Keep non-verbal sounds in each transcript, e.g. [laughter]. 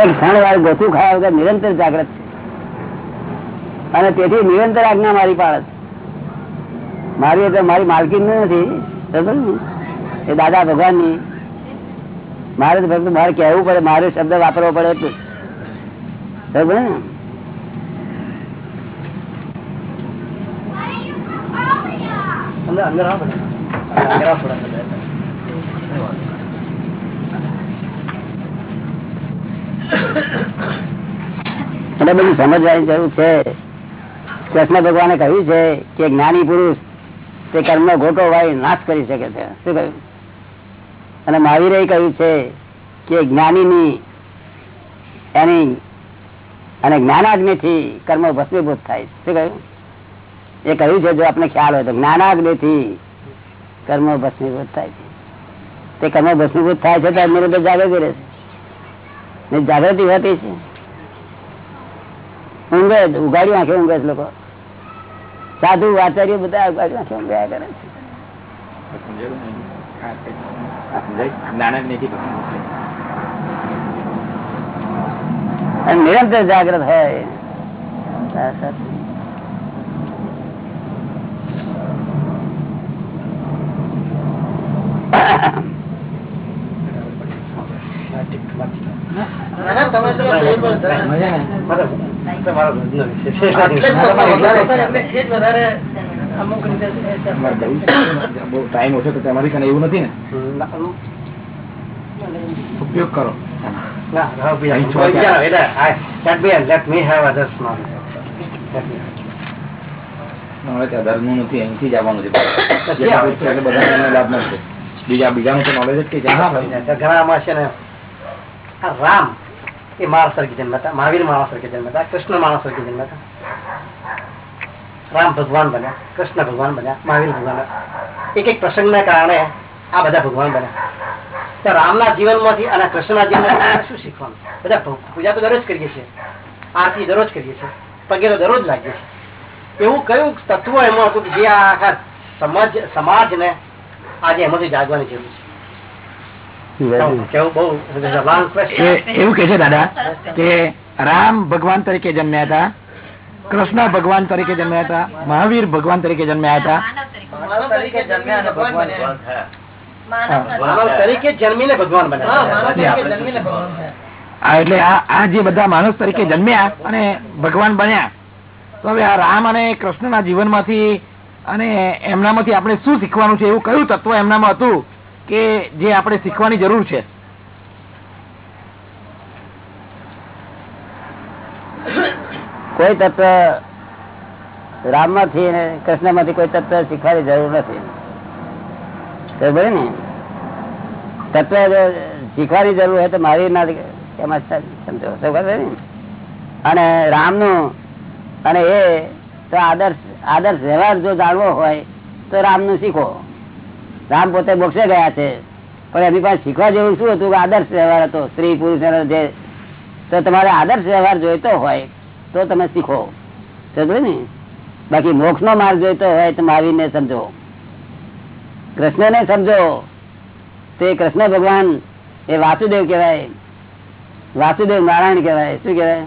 એક ક્ષણ વાર ગોથું ખાયા વગર નિરંતર જાગ્રત છે. અને તેથી નિરંતર આજ્ઞા મારી પાડે મારી એટલે મારી માલકી નથી એ દાદા ભગવાનની મારે તો ફક્ત મારે કહેવું પડે, મારે શબ્દ વાપરવો પડે. બરાબર ને? અંદર અંદર આવો અંદર આવો થોડા બધા. એટલે બધું સમજવાની જરૂર છે. કૃષ્ણ ભગવાને કહ્યું છે કે જ્ઞાની પુરુષ તે કર્મ ગોટો વાળી નાશ કરી શકે છે. શું કહ્યું? અને મહાવીરે કહ્યું છે કે જ્ઞાનીની એની અને જ્ઞાનાગ્નિથી કર્મ ભસ્મીભૂત થાય શું કહ્યું? એ કહ્યું છે જો આપણે ખ્યાલ હોય તો જ્ઞાનાગ્નિથી કર્મ ભસ્મીભૂત થાય છે. તે કર્મ ભસ્મીભૂત થાય છે તો નિરંતર જાગૃતિ રહે છે ને જાગૃતિ હોતી છે. ઊંઘે જ, ઉઘાડી આંખે ઊંઘે છે લોકો. સાધુ આચાર્ય બધા ઉગાડી નાખે ઊંઘ્યા કરે છે. જ નિરંતર જાગ્રત હોય હા, સાચું. ના, તમે તો બરાબર. તમારો ધંધો વિશે છે. બહુ ટાઈમ ઓછો તો તમારી કને એવું નથી ને ઉપયોગ કરો બીજા બીજાનું તો નોલેજ જ આ રામ એ માણસ તરીકે જન્મ હતા, મહાવીર માણસ તરીકે જન્મ હતા, કૃષ્ણ માણસ તરીકે જન્મ હતા. રામ ભગવાન બન્યા, કૃષ્ણ ભગવાન બન્યા, મહાવીર ભગવાન એક એક પ્રસંગના કારણે આ બધા ભગવાન બન્યા. તો રામના જીવનમાંથી અને કૃષ્ણના જીવનમાંથી શું શીખવાનું? બધા પૂજા તો દરરોજ કરીએ છીએ. આરતી દરરોજ કરીએ છીએ. પગે તો દરરોજ લાગીએ છીએ. એવું કયું તત્વ એમાં હતું કે જે આખા સમાજ, સમાજને આજે એમાંથી જાગવાની જરૂર છે કેવું બહુ long question. એવું કે છે દાદા કે રામ ભગવાન તરીકે જન્મ્યા હતા કૃષ્ણ ભગવાન તરીકે જન્મ્યા હતા મહાવીર ભગવાન તરીકે જન્મ્યા હતા. એટલે આ આ જે બધા માણસ તરીકે જન્મ્યા અને ભગવાન બન્યા તો હવે આ રામ અને કૃષ્ણના જીવનમાંથી અને એમનામાંથી આપણે શું શીખવાનું છે એવું કયું તત્વ એમનામાં હતું? કે જે આપણે શીખવાની જરૂર છે. કોઈ તત્વ રામમાંથી કૃષ્ણમાંથી કોઈ તત્વ શીખવાની જરૂર નથી. ને, તત્વ શીખવાની જરૂર હોય તો મારી ના એમાં સમજો ને અને રામનું, અને એ તો આદર્શ આદર્શ વ્યવહાર જો જાણવો હોય તો રામનું શીખો. રામ પોતે મોક્ષે ગયા છે. પણ એમની પાસે શીખવા જેવું શું હતું કે આદર્શ વ્યવહાર હતો? સ્ત્રી, પુરુષ જે તો તમારે આદર્શ વ્યવહાર જોઈતો હોય તો તમે શીખો. સમજો ને? બાકી મોક્ષ નો માર્ગ જોઈતો હોય તો માવીને સમજો. કૃષ્ણને સમજો. તે કૃષ્ણ ભગવાન એ વાસુદેવ કહેવાય. વાસુદેવ નારાયણ કહેવાય. શું કહેવાય?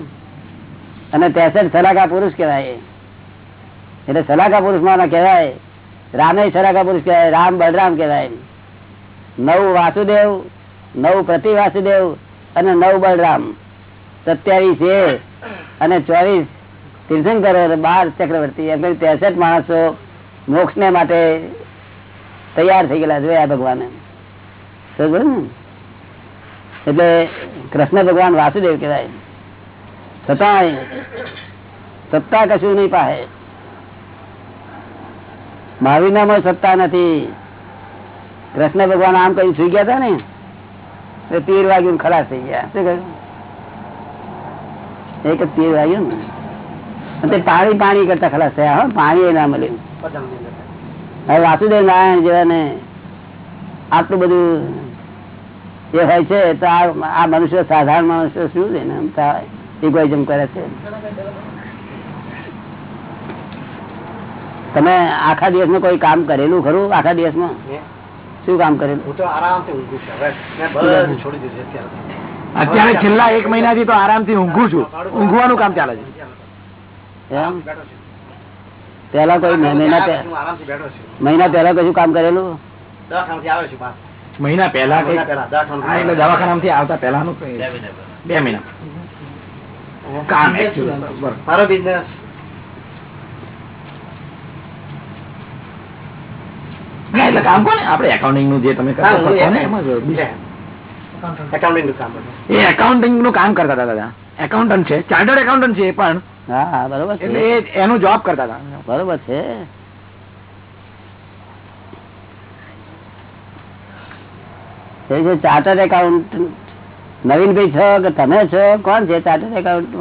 અને તેસઠ સલાકા પુરુષ કહેવાય. એટલે સલાકા પુરુષમાં કહેવાય રામે સરાકા પુરુષ કહેવાય, રામ બળરામ કહેવાય. નવ વાસુદેવ, નવ પ્રતિ વાસુદેવ અને નવ બળરામ સત્યાવીસ એ અને ચોવીસ તીર્થંકર બાર ચક્રવર્તી. એમ કહ્યું ત્રેસઠ માણસો મોક્ષ ને માટે તૈયાર થઈ ગયેલા જોયા ભગવાને? એટલે કૃષ્ણ ભગવાન વાસુદેવ કહેવાય. છતાંય સત્તા કશું નહીં પાહે. મહાવીરનામાં સત્તા નથી. કૃષ્ણ ભગવાન આમ કઈ સુઈ ગયા હતા ને તીર વાગ્યું ખલાસ થઈ ગયા. શું કહ્યું? એક જ તીર વાગ્યું ને? પાણી પાણી કરતા ખલાસ થયા, હો, પાણી ના મળ્યું હવે વાસુદેવ નારાયણ જેવા ને આટલું બધું એ હોય છે, તો આ મનુષ્ય, સાધારણ મનુષ્ય શું છે ને? ઇગોઇઝમ કરે છે. તમે આખા દિવસમાં કોઈ કામ કરેલું ખરું? આખા દિવસમાં? શું કામ કરેલું? હું તો આરામથી ઊંઘું છું. હવે મેં બધું છોડી દીધું છે અત્યારે. અત્યારે છેલ્લા એક મહિનાથી તો આરામથી ઊંઘું છું. ઊંઘવાનું કામ ચાલે છે. એમ? પેલા કોઈ મહિના પે- હું આરામથી બેઠો છું. મહિના પહેલા કશું કામ કરેલું. મહિના પહેલા કઈ થી આવતા પહેલાનું નું બે મહિના કામ. મારો બિઝનેસ એટલે કામ કોને? આપણે એકાઉન્ટિંગનું જે તમે કરતા હા, હું હતા ને એ- એમાં જ બીજું. એકાઉન્ટિંગનું કામ બધું એ એકાઉન્ટિંગનું કામ કરતા હતા દાદા. એકાઉન્ટન્ટ છે ચાર્ટર્ડ એકાઉન્ટન્ટ છે એ પણ. હા હા બરોબર એટલે એનું જોબ કરતા હતા. બરોબર છે. એ જે ચાર્ટર્ડ એકાઉન્ટ નવીનભાઈ છો કે તમે છો? કોણ છે ચાર્ટર્ડ એકાઉન્ટ.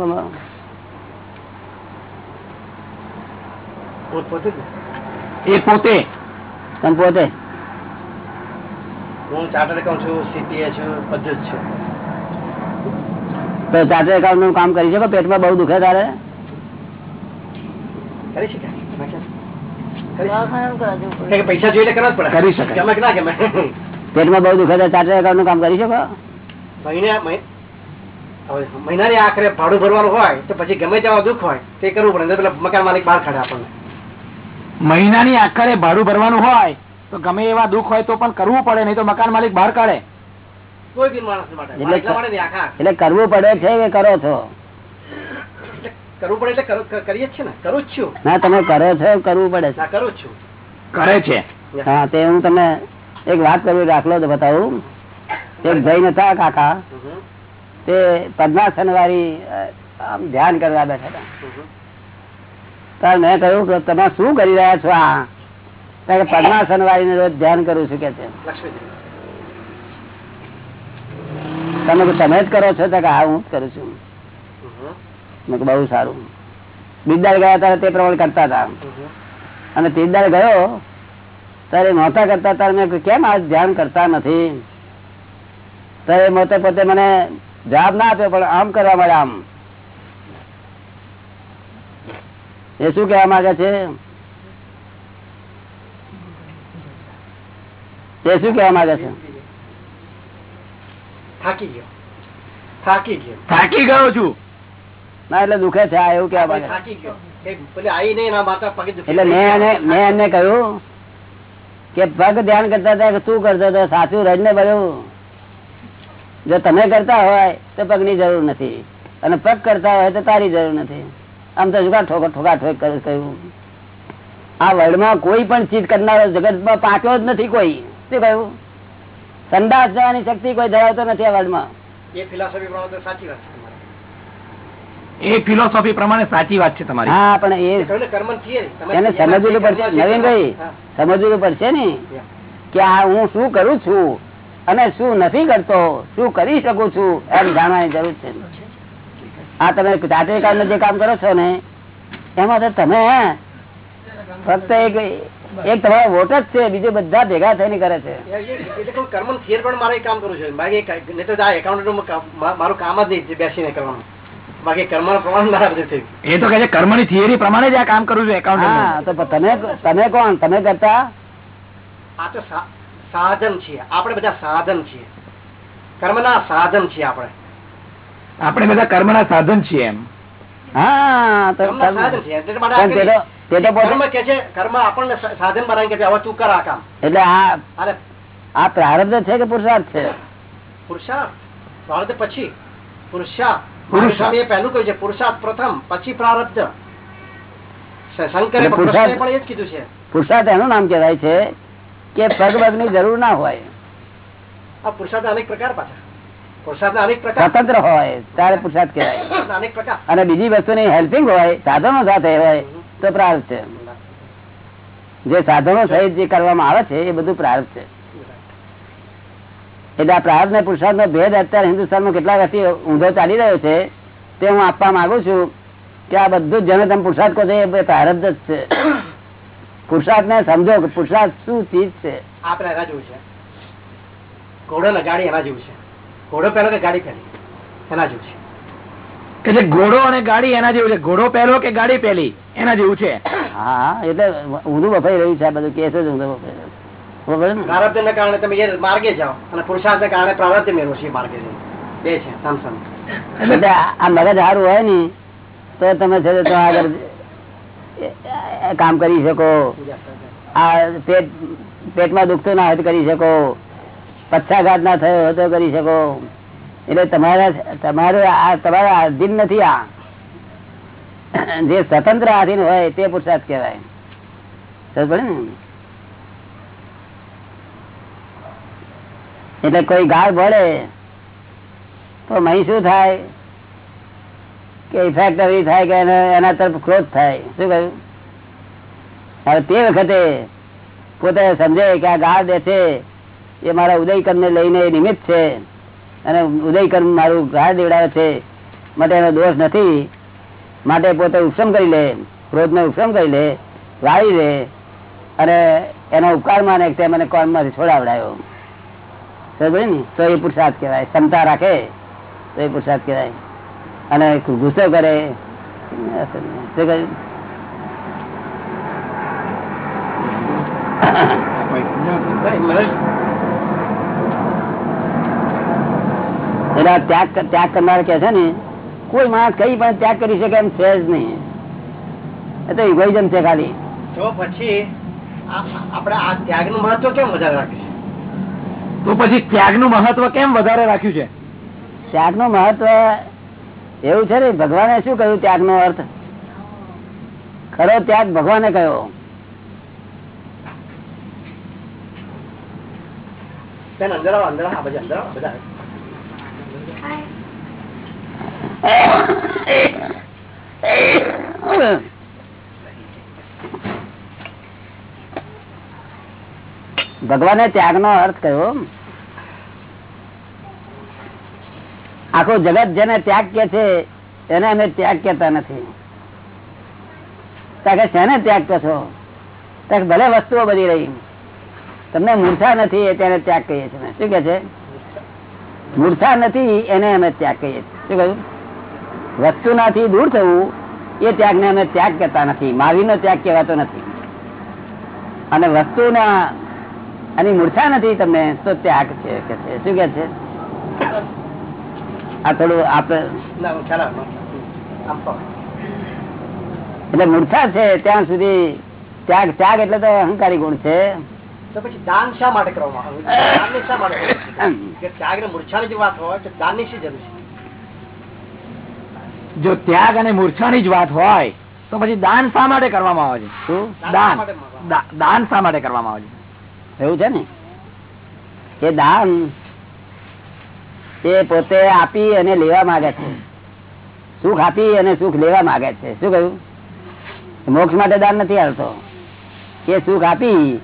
એ પોતે. તમે પોતે? હું ચાર્ટર્ડ એકાઉન્ટ છું સીપીએ છું બધું જ છું. તો ચાર્ટર્ડ એકાઉન્ટનું કામ કરી શકો? પેટમાં બહુ દુખે તારે? કરી શકાય. પૈસા જોઈએ કરવા જ પડે. કરી શકાય. ગમે કે ના ગમે. પેટમાં બહુ દુખે ચાર્ટર્ડ એકાઉન્ટનું કામ કરી શકો? મહિને હવે મહિનાની આખરે ભાડું ભરવાનું હોય તો પછી ગમે તેવા દુઃખ હોય તે કરવું પડે. પેલા મકાન માલિક બહાર કાઢે આપણને. મહિનાની આખરે ભાડું ભરવાનું હોય તો ગમે એવા દુઃખ હોય તો પણ કરવું પડે નહીં તો મકાન માલિક બહાર કાઢે. એટલે કરવું પડે છે કે કરો છો? કરવું પડે એટલે કરું- કરીએ જ ને. કરું છું. ના તમે કરો છો કરવું પડે છે. કરું છું. કરે છે. હા તે હું તમને એક વાત કરવી દાખલો તો બતાવું. એક જૈન હતા કાકા. તે પદ્માસન વાળી ધ્યાન કરવા બેઠા હતા. હમ. મેં કહ્યું કે તમે શું કરી રહ્યા છો આ? પદ્માસન વાળી રોજ ધ્યાન કરું છું કે તમે તમે જ કરો છો કે હા, હું જ કરું છું. મેં સારું. બિદાર ગયા ત્યારે તે પ્રમાણે કરતા હતા. અને તીરદાર ગયો ત્યારે નહોતા કરતા, ત્યારે મેં કેમ આ ધ્યાન કરતા નથી? ત્યારે મોતે પોતે મને જવાબ ના આપ્યો, પણ આમ કરવા મળે આમ. એ શું કેવા માંગે છે? એ શું કેવા માંગે છે? થાકી ગયો. થાકી ગયો. થાકી ગયો છું. ના એટલે દુખે છે આ એવું કેવા માંગે થાકી ગયો. એ પેલી આઈ નહીં એના માતા પગે દુખી. એટલે મેં એને એમને કહ્યું કે પગ ધ્યાન કરતા હતા કે તું કરતો હતો? સાચું રજને ભર્યું. જો તમે કરતા હોય તો પગની જરૂર નથી. અને પગ કરતા હોય તો તારી જરૂર નથી. આમ તો જુગા ઠોકા ઠોકા ઠોક કરે કહ્યું આ વર્લ્ડમાં કોઈ પણ ચીજ કરનારો જગતમાં પાક્યો જ નથી કોઈ. શું કહ્યું? સંદાસ જવાની શક્તિ કોઈ ધરાવતો નથી આ વર્લ્ડમાં. એ ફિલોસોફી પ્રમાણે સાચી વાત છે તમારી. એ ફિલોસોફી પ્રમાણે સાચી વાત છે તમારી. હા પણ એ એને સમજવું પડશે. છે નવીનભાઈ સમજવું પડશે ને કે આ હું શું કરું છું અને શું નથી કરતો શું કરી શકું છું એમ જાણવાની જરૂર છે. આ તમે એકાઉન્ટ જે કામ કરો છો ને એમાં તો તમે ફક્ત એક એક તમારો વોટ જ છે બીજે બધા ભેગા થઈને કરે છે. એટલે કર્મ theory પણ મારે કામ કરવું છે. બાકી એ તો આ accountant નું કામ- મા- મારું કામ જ નહીં બેસીને કરવાનું. બાકી કર્મનું પ્રમાણ મારા બધું થયું એ તો કહે છે કર્મની થિયરી પ્રમાણે જ આ કામ કરું છું હા એકાઉન્ટ તો તમે તમે કોણ? તમે કરતા? આ તો સાધન છીએ. આપણે બધા સાધન છીએ. કર્મના સાધન છીએ આપણે. આપણે બધા કર્મના સાધન છીએ એમ. હા તો કર્મના કર્મ- સાધન છીએ એટલે આ પ્રારબ્ધ છે કે પુરુષાર્થ છે? પુરુષાર્થ. પછી. પુરુષાર્થ. પુરુષાર્થ. પહેલું કહ્યું છે પુરુષાર્થ પ્રથમ પછી પ્રારબ્ધ. શંકરે પણ એ જ કીધું છે. પુરુષાર્થ એનું નામ કહેવાય છે કે પગની જરૂર ના હોય. આ પુરુષાર્થ અનેક પ્રકાર પાછા. સ્વતંત્ર હોય ત્યારે પુરુષાર્થ કહેવાય. અને બીજી વસ્તુની હેલ્પિંગ હોય સાધનો સાથે હોય તો પ્રાર્થ છે. જે સાધનો સહિત જે કરવામાં આવે છે એ બધું પ્રાર્થ છે. એટલે આ પ્રાર્થ ને પુરુષાર્થ નો ભેદ અત્યારે હિન્દુસ્તાનમાં કેટલા વર્ષથી ઊંધો ચાલી રહ્યો છે તે હું આપવા માંગુ છું કે આ બધું જેને તમે પુરુષાર્થ કહો છો એ પ્રારબ્ધ જ છે. પુરુષાર્થ ને સમજો કે પુરુષાર્થ શું ચીજ છે? આપણે એના જેવું છે. ઘોડો લગાડી એના જેવું છે. ઘોડો પહેલો કે ગાડી પહેલી? એના જેવું છે. કે જે ઘોડો અને ગાડી એના જેવું છે. ઘોડો પહેલો કે ગાડી પહેલી? એના જેવું છે. હા એટલે ઊંધું વફાઈ રહ્યું છે બધું કેસ જ ઊંધું વફાઈ રહ્યું. ને? કારણે તમે એ માર્ગે જાઓ અને પુરુષાર્થ ને કારણે પ્રારબ્ધ મેળવો છો માર્ગે બે છે સામસામ એટલે આ મગજ સારું હોય ને તો તમે છે તો આગળ કામ કરી શકો. આ પેટ પેટમાં દુખતું ના હોય કરી શકો. પચ્છાઘાત ના થયો તો કરી શકો. એટલે તમારા તમારે તમારા આધીન નથી આ. જે સ્વતંત્ર આધીન હોય તે પુરુષાર્થ કહેવાય. એટલે કોઈ ગાળ ભળે તો મહી શું થાય? કે ઇફેક્ટ થાય કે એના તરફ ક્રોધ થાય? શું કહ્યું? હવે તે વખતે પોતે સમજે કે આ ગાળ દે છે એ મારા ઉદયકર્મ ને લઈને નિમિત્ત છે. અને ઉદયકર્મ મારું ઘા દેવડાવે છે. માટે એનો દોષ નથી. માટે પોતે ઉપશમ કરી લે. ક્રોધ ને ઉપશમ કરી લે. વાળી લે. અને એનો ઉપકાર માને તે મને કોણમાંથી છોડાવડાયો સમજે ને, તો એ પુરુષાર્થ કહેવાય. ક્ષમતા રાખે, તો એ પુરુષાર્થ કહેવાય. અને ગુસ્સો કરે. શું આ ત્યાગ ત્યાગ કરનાર કે છે ને કોઈ માણસ કઈ પણ ત્યાગ કરી શકે એમ છે જ નહીં. એ તો ઇગોઇઝમ છે ખાલી. તો પછી આપણે આ ત્યાગનું મહત્વ કેમ વધારે રાખે છે? તો પછી ત્યાગનું મહત્વ કેમ વધારે રાખ્યું છે? ત્યાગનું મહત્વ એવું છે ને ભગવાને શું કહ્યું ત્યાગ નો અર્થ? ખરો ત્યાગ ભગવાને કહ્યો. અંદર બધા બધા. ભગવાને ત્યાગ નો અર્થ કયો આખું જગત જેને ત્યાગ કે છે, એને અમે ત્યાગ કેતા નથી. કે શેને ત્યાગ કરશો? ભલે વસ્તુઓ બધી રહી. તમને મૂર્છા નથી તેને ત્યાગ કહીએ છીએ. શું કે છે? મૂર્છા નથી એને અમે ત્યાગ કહીએ શું કહ્યું? વસ્તુનાથી દૂર થવું એ ત્યાગને અમે ત્યાગ કરતા નથી. માવીનો ત્યાગ કહેવાતો નથી. અને વસ્તુના આની મૂર્છા નથી તમને તો ત્યાગ છે કે છે? શું કે છે? આ થોડું આપણે. એટલે મૂર્છા છે ત્યાં સુધી ત્યાગ ત્યાગ એટલે તો અહંકારી ગુણ છે. તો પછી દાન શા માટે કરવામાં આવે? દાનની શા માટે [coughs] કે ત્યાગ ને મૂર્છાની જે વાત હોય તો દાનની શી જરૂર છે? જો ત્યાગ અને મૂર્છાની જ વાત હોય તો પછી દાન શા માટે કરવામાં આવે છે? શું? દાન. દાન શા માટે કરવામાં આવે? છે? એવું છે ને? એ દાન એ પોતે આપી અને લેવા માંગે છે. સુખ આપી અને સુખ લેવા માંગે છે. શું કહ્યું? મોક્ષ માટે દાન નથી આવતો. એ સુખ આપી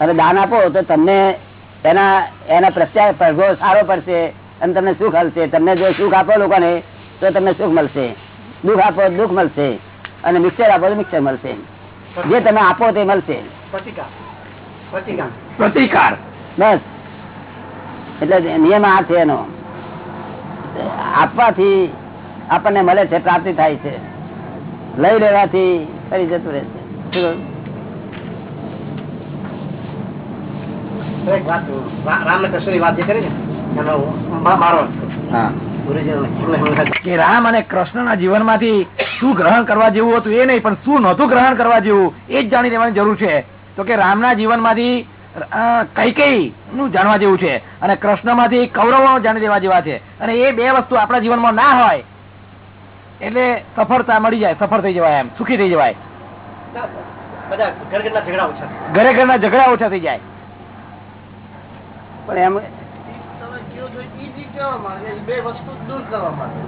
અને દાન આપો તો તમને એના એના પ્રત્યાય પડઘો સારો પડશે અને તમને સુખ હલશે તમને જો સુખ આપો લોકોને તો તમને સુખ મળશે. દુઃખ આપો દુઃખ મળશે. અને મિક્સર આપો તો મિક્સર મળશે. જે તમે આપો તે મળશે. પ્રતિકાર. પ્રતિકાર. પ્રતિકાર. બસ. એટલે નિયમ આ છે એનો. આપવાથી આપણને મળે છે પ્રાપ્તિ થાય છે. લઈ લેવાથી ફરી જતું રહે છે શું કહ્યું? તો એક વાત રા- રામ ને કૃષ્ણ વાત જે કરી ને એનો હું મા- મારો અર્થ કરું. હા ગુરુજીઓને એમને હંમેશા અને કૃષ્ણ ના જીવનમાંથી શું ગ્રહણ કરવા જેવું હતું એ નહીં પણ શું નતું ગ્રહણ કરવા જેવું એ જ જાણી લેવાની જરૂર છે. તો કે રામના જીવનમાંથી કઈ કઈ નું જાણવા જેવું છે અને કૃષ્ણમાંથી કૌરવો જાણી લેવા જેવા છે. અને એ બે વસ્તુ આપણા જીવનમાં ના હોય એટલે સફળતા મળી જાય સફળ થઈ જવાય એમ સુખી થઈ જવાય. બધા ઘર ઘરના ઝઘડા ઓછા થાય. ઘરે ઘરના ઝઘડા ઓછા થઈ જાય. પણ એમ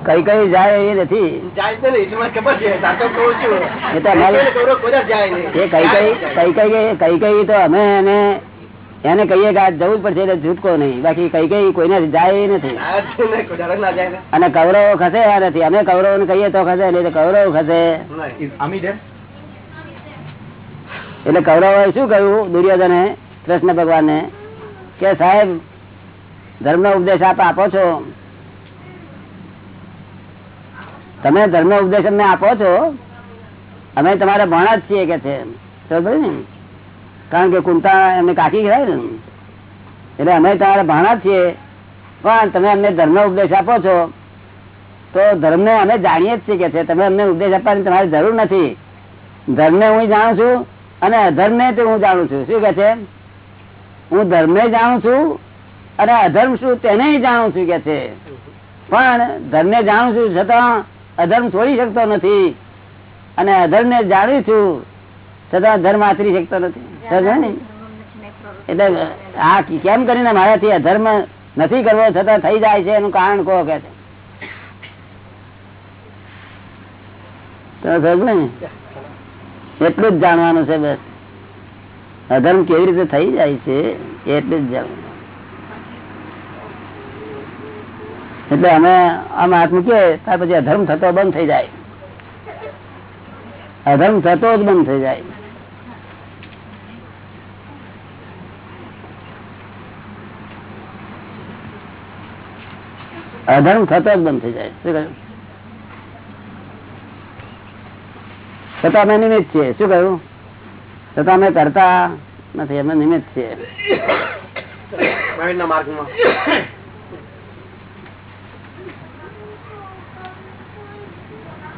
કઈ કઈ જાય એ નથી કોઈ કઈ તો અમે એને એને કહીએ કે આ જવું જ પડશે એટલે જૂટકો નહીં બાકી કઈ કઈ કોઈને જાય નથી ના ને. અને કૌરવો ખસે નથી અમે કૌરવ ને કહીએ તો ખસે એટલે કૌરવ ખસે. એટલે કૌરવ શું કહ્યું દુર્યોધને કૃષ્ણ ભગવાનને કે સાહેબ ધર્મ ઉપદેશ આપ આપો છો? તમે ધર્મ ઉપદેશ અમને આપો છો? અમે તમારા ભણા જ છીએ કે છે? કારણ કે કુંતા એમને કાકી કહેવાય ને. એટલે અમે તમારા ભણા છીએ. પણ તમે અમને ધર્મ ઉપદેશ આપો છો. તો ધર્મને અમે જાણીએ જ છીએ કે છે. તમે અમને ઉપદેશ આપવાની તમારી જરૂર નથી. ધર્મને હું જાણું છું અને અધર્મને તે હું જાણું છું. શું કે છે? હું ધર્મે જાણું છું અને અધર્મ શું તેને જાણું છું કે છે. પણ ધર્મને જાણું છું છતાં અધર્મ છોડી શકતો નથી. અને અધર્મને જાણું છું છતાં ધર્મ આચરી શકતો નથી. એટલે આ કેમ કરીને મારાથી અધર્મ નથી કરવો છતાં થઈ જાય છે એનું કારણ કહો કે છે? એટલું જ જાણવાનું છે બસ. અધર્મ કેવી રીતે થઈ જાય છે, એટલે જ એટલે અમે આમ હાથ મૂકીએ ત્યાર પછી અધર્મ થતો બંધ થઈ જાય. અધર્મ થતો જ બંધ થઈ જાય. અધર્મ થતો જ બંધ થઈ જાય. શું કહ્યું? છતાં અમે નિમિત્ત છીએ. શું કહ્યું? છતાં અમે કરતા નથી અમે નિમિત્ત છીએ.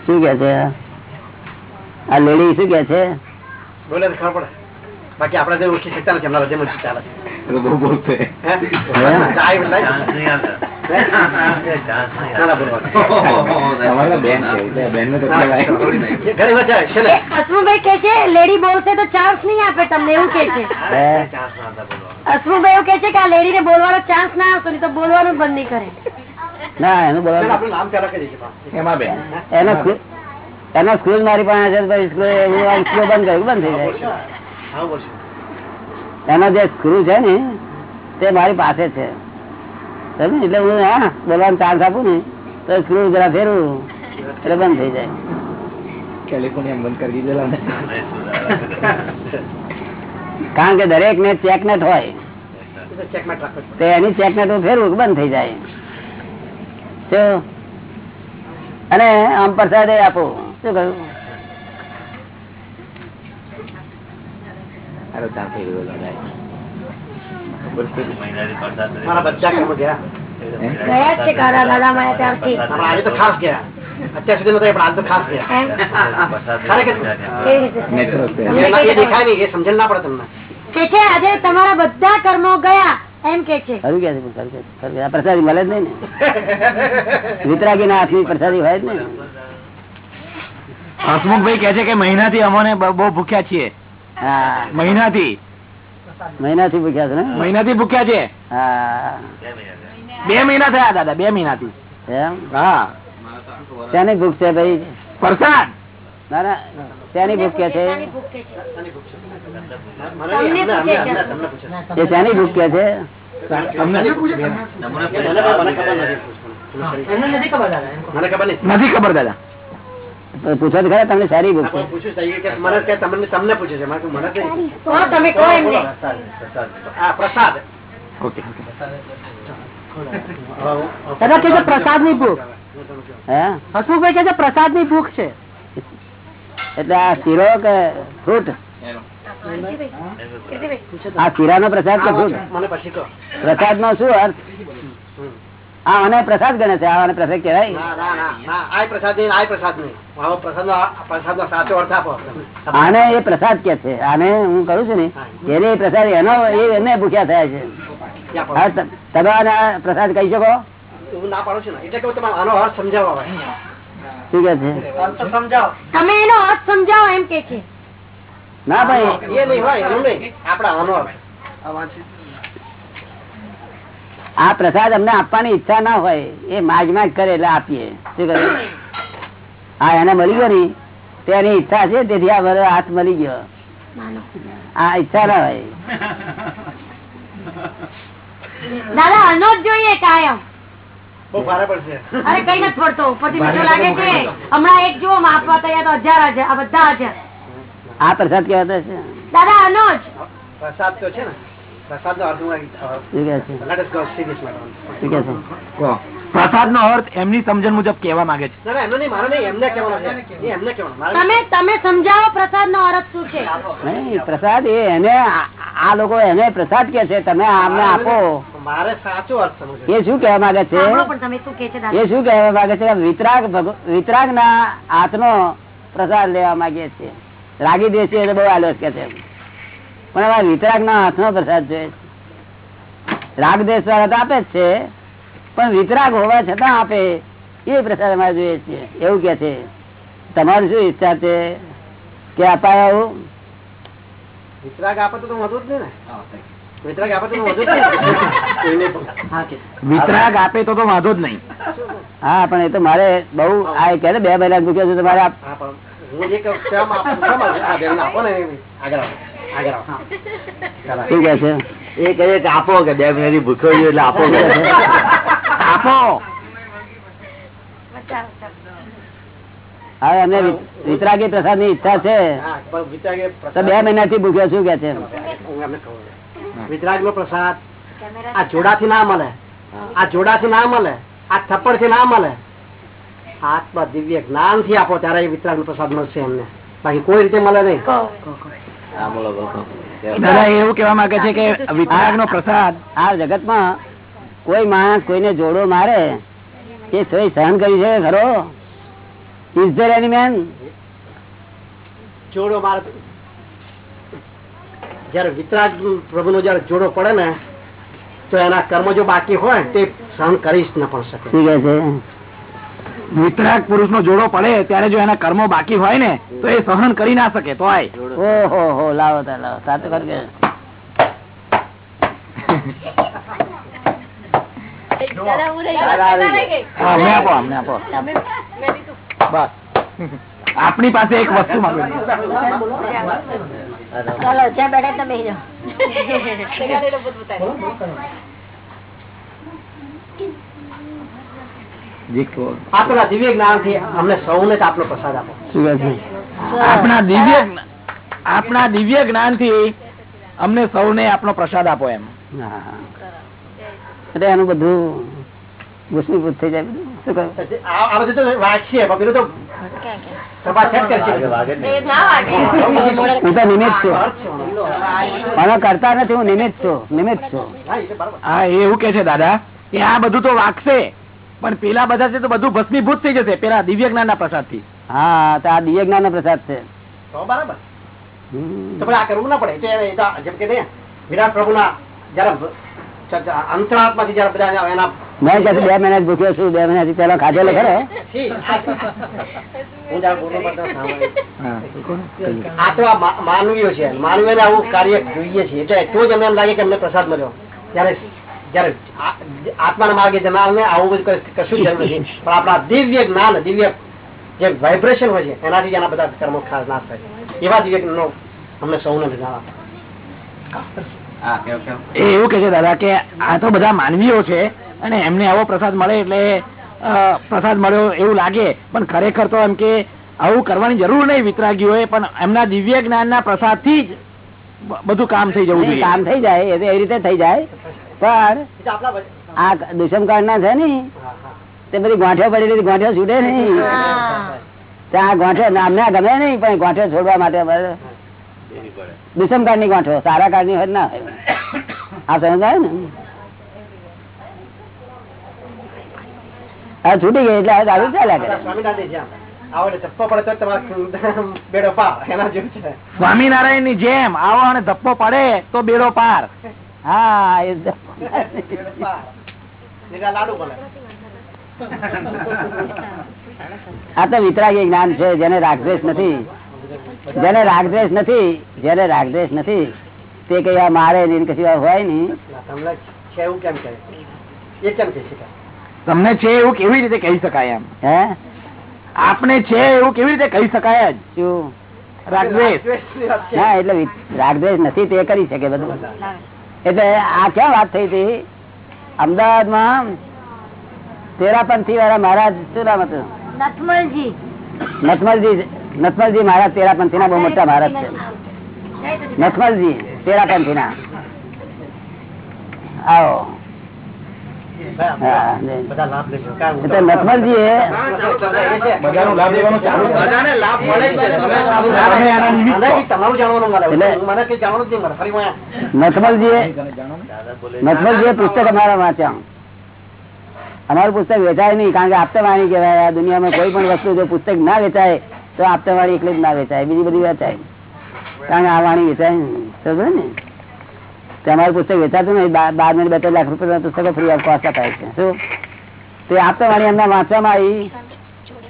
શું કે છે? આ લેડી શું કે છે? બોલે ખબર પડે. બાકી આપડે તો ઓળખી શકતા નથી હમણાં બધે મરજી ચાલે છે લેડી બોલશે તો ચાન્સ નહીં આપે તમને એવું કે છે હે? એવું કે છે કે આ લેડી ને બોલવાનો ચાન્સ ના આવતો તો બોલવાનું બંધ નહીં કરે ના એનું બોલવાનું એમાં બેન એનો એનો સ્કૂલ મારી પાસે છે હું બંધ કર્યું બંધ થઈ જાય એનો જે સ્ક્રુ છે ને, તે મારી પાસે છે સમજ્યો? ને? એટલે હું હા બોલવાનું ચાન્સ આપું ને તો સ્ક્રૂ જરા ફેરવું એટલે બંધ થઈ જાય. કેલિફોર્નિયા બંધ કરી દીધેલા કારણ કે દરેક ને ચેકનેટ હોય. તો એની ચેકનેટ હું ફેરવું બંધ થઈ જાય? અને આમ પ્રસાદ આપો. શું કહ્યું? સારો ચાન્સ થઈ ગયો. મારા બધા કર્મો ગયા. ગયા છે કારા દાદા માયા ત્યારથી. આજે તો ખાસ ગયા. અત્યાર સુધી નતા પણ આજે તો ખાસ ગયા. એમ? ખરેખર. કેવી રીતે છે? Natural છે. એ એ દેખાય નહીં એ સમજણ ના પડે તમને. કે છે આજે તમારા બધા કર્મો ગયા એમ કે છે. ખરું કે છે. પ્રસાદી મળે જ નહીં ને. વિતરાગી ના હાથની પ્રસાદી હોય જ નહીં. હસમુખભાઈ કે છે કે મહિનાથી અમને બહુ ભૂખ્યા છીએ. હા. મહિનાથી મહિનાથી ભૂખ્યા છે ને? મહિનાથી ભૂખ્યા છે? હા. બે મહિના થયા દાદા બે મહિનાથી. એમ? હા. ત્યાંની ભૂખ છે ભાઈ? પ્રસાદ. ના ના. ત્યાંની ભૂખ કે છે. એ ત્યાંની ભૂખ કે છે? નથી. ખબર નહીં નથી ખબર દાદા. પૂછો તો ખરા તમને સારી ભૂખ આપણે છે પૂછ્યું છે, કે મને તમને પૂછે છે તમે કહો એમને પ્રસાદ ઓકે દાદા કે પ્રસાદની ભૂખ હે? હસમુખભાઈ કે પ્રસાદની ભૂખ છે. એટલે આ શીરો કે ફ્રૂટ? આ શીરાનો પ્રસાદ કે ફ્રૂટ? પ્રસાદ નો શું અર્થ? આ મને પ્રસાદ ગણે છે આને પ્રસાદ કહેવાય? ના ના ના ના આ પ્રસાદ નહીં આ પ્રસાદ નહીં. આવો પ્રસાદ પ્રસાદ નો સાચો અર્થ આપો આને એ પ્રસાદ કે છે આને હું કરું છું ને એને પ્રસાદ એનો એને ભૂખ્યા થયા છે. હા, તમે આને પ્રસાદ કહી શકો? હું ના પાડું છું ને એટલે કહું તમારે આનો અર્થ સમજાવો હવે કે છે? અર્થ સમજાવો. તમે એનો અર્થ સમજાવો એમ કે છે. ના ભાઈ. એ નહીં હોય એનું નહીં. આપડા આનો અર્થ. આ પ્રસાદ અમને આપવાની ઈચ્છા ના હોય એ માગ માગ કરે એટલે આપીએ. શું કરે હા એને મળી ગયો ની તેની ઈચ્છા છે તેથી આ બધો હાથ મળી ગયો. આ ઈચ્છા ના હોય. દાદા અનો જ જોઈએ કાયમ. બહુ ભારે પડશે. અરે કઈ નથી પડતો. ઉપરથી મીઠો લાગે છે. હમણાં એક જુઓ માપવા તૈયાર તો હજાર હજાર બધા હજાર. આ પ્રસાદ કહેવાતો દાદા અનો જ પ્રસાદ તો છે ને. પ્રસાદ નો અર્થ. એમની સમજણ મુજબ કેવા માંગે છે. ના ના એમને નહીં મારે નહીં એમને કહેવાનો છે. એ એમને કહેવાનો મારે તમે તમે સમજાવો પ્રસાદ નો અર્થ શું છે? નહીં પ્રસાદ એને આ લોકો એને પ્રસાદ કે છે તમે આમને આપો. મારે સાચો અર્થ સમજો એ શું કેવા માંગે છે? એ શું કહેવા માંગે છે? વિતરાગ ભગ- વિતરાગ ના હાથનો પ્રસાદ લેવા માંગીએ છીએ રાગી દે છે બહુ આલોચ કે છે પણ અમારે વિતરાગ ના હાથનો પ્રસાદ જોઈએ છે. રાગ દેશ વાળા તો આપે જ છે પણ વિતરાગ હોવા છતાં આપે એ પ્રસાદ અમારે જોઈએ છીએ એવું કે છે તમારી શું ઈચ્છા છે કે અપાય આવું વિતરાગ આપે તો વધુ જ ને વિતરાગ આપે તો વધુ જ નહીં કોઈને પણ. હા કે વિતરાગ આપે તો તો વાંધો જ નહીં હા પણ એ તો મારે બહુ આ કે બે મહિના મૂક્યો છે તમારે આ. શું કે છે? એ કહે કે આપો કે બે મહિનાથી ભૂખ્યો છું એટલે આપો કે. આપો. હવે અમને વિતરાગી પ્રસાદની ઈચ્છા છે. હા, પણ વિતરાગે તો બે મહિના થી ભૂખ્યો શું કે છે? હું એમને કહું વિતરાગ નો પ્રસાદ આ જોડાથી ના મળે. આ જોડાથી ના મળે. આ થપ્પડથી ના મળે. આત્મા દિવ્ય જ્ઞાનથી આપો ત્યારે વિતરાગ નો પ્રસાદ મળશે એમને. બાકી કોઈ રીતે મળે નહીં. દાદા એવું કેવા માંગે છે કે વિતરાગ નો પ્રસાદ આ જગતમાં કોઈ માણસ કોઈને જોડો મારે એ સોય સહન કરી છે ખરો? ઇઝ ધેર એની મેન જોડો મારે જયારે વિતરાગ પ્રભુ નો જયારે જોડો પડે ને તો એના કર્મ જો બાકી હોય તે સહન કરી જ ન પણ શકે. છે? વિતરાગ પુરુષ નો જોડો પડે ત્યારે જો એના કર્મો બાકી હોય ને તો એ સહન કરી ના શકે તો આય ઓહો હો લાવો લાવો. સાચું કર કે. હા, અમને આપો અમને આપો. બસ. આપણી પાસે એક વસ્તુ માંગો ચાલો જ્યાં બેઠા તમે [laughs] આપણા દિવ્ય જ્ઞાનથી અમને સૌને આપનો પ્રસાદ આપો. શું કે છે આપણા દિવ્ય આપણા દિવ્ય જ્ઞાનથી અમને સૌને આપનો પ્રસાદ આપો એમ. હા એટલે એનું બધું ગુસ્મીભૂત થઈ જાય કરતા નથી હું નિમિત્ત છું. નિમિત્ત છું. હા, એવું કે છે દાદા કે આ બધું તો વાગશે. પણ પેલા બધા છે તો બધું ભસ્મીભૂત થઈ જશે. પેલા દિવ્ય જ્ઞાન ના પ્રસાદથી હા તો આ દિવ્ય જ્ઞાન પ્રસાદ છે. તો બરાબર. તો આ કરવું ના પડે. એ તો એને- એ તો જેમ કે ને વિરાટ પ્રભુના જયારે અંતરાત્માથી જયારે બધા એના મેં કહે બે મહિના ભૂખ્યો છું. બે મહિના થી પેલા ખાધેલો ખરો આ- હું જયારે બોલું પણ તમે સાંભળો. હા. આ તો આ માનવીઓ છે. માનવીઓ આવું કાર્ય જોઈએ છીએ એટલે તો જ એમને એમ લાગે કે એમને પ્રસાદ મળ્યો. ત્યારે આત્માના માર્ગે જનારને આવું બધું કશું જરૂર નથી. પણ આપણા દિવ્ય જ્ઞાન દિવ્ય જે વાઇબ્રેશન હોય છે એનાથી એના બધા કર્મો ખાસ નાશ થાય છે. એવા દિવ્ય જ્ઞાનનો અમને સૌને જ્ઞાન એવું કે છે દાદા કે આ તો બધા માનવીઓ છે અને એમને આવો પ્રસાદ મળે એટલે પ્રસાદ મળ્યો એવું લાગે. પણ ખરેખર તો એમ કે આવું કરવાની જરૂર નહીં વિતરાગીઓએ પણ એમના દિવ્ય જ્ઞાન ના પ્રસાદથી જ બધું કામ થઈ જવું જોઈએ. કામ થઈ જાય એ એવી રીતે થઈ જાય. પણ આ દુષ્મ કાળ ના છે ને. તે બધી ગોઠ્યો પડેલી ગોઠ્યો છૂટે નહીં. આ ગોઠ્યો અમને ગમે નહીં પણ ગોઠ્યો છોડવા માટે પડે. દુષ્મ કાળની ગોઠ્યો સારા કાળની હોય ના હોય. આ સમજાય ને? આ છૂટી ગઈ એટલે હવે દારૂ ચાલ્યા કરે. પડે સ્વામિનારાયણની જેમ આવો અને ધપ્પો પડે તો બેડો પાર. હા એ આ તો વિતરાગી જ્ઞાન છે જેને રાગદ્વેષ નથી. જેને રાગદ્વેષ નથી જેને રાગદ્વેષ નથી. તે કઈ આ મારે નહીં કશું હોય નહીં. તમને છે એવું કેમ કહે? એ કેમ કહી શકાય તમને છે એવું કેવી રીતે કહી શકાય એમ? હે? આપણે છે એવું કેવી રીતે કહી શકાય જ? શું? રાગદ્વેષ. ના એટલે રાગદ્વેષ નથી તે કરી શકે બધું. એટલે આ ક્યાં વાત થઈ હતી? અમદાવાદમાં તેરાપંથી વાળા મહારાજ શું નામ હતું? નથમલજી. નથમલજી નથમલજી મહારાજ તેરાપંથી ના બહુ મોટા મહારાજ છે. નથમલજી તેરાપંથી ના આવો. પુસ્તક અમારા વાંચ્યા. અમારું પુસ્તક વેચાય નહીં કારણ કે આપતવાણી કહેવાય. આ દુનિયામાં કોઈ પણ વસ્તુ જો પુસ્તક ના વેચાય તો આપતવાણી એકલી જ ના વેચાય બીજી બધી વેચાય. કારણ કે આ વાણી વેચાય ને? તે અમારું પુસ્તક વેચાતું નહીં બાર મિનિટ બે લાખ રૂપિયા પુસ્તકો ફ્રી ઓફ કોસ્ટ છે. શું? તે આપતવાણી એમના વાંચવામાં આવી.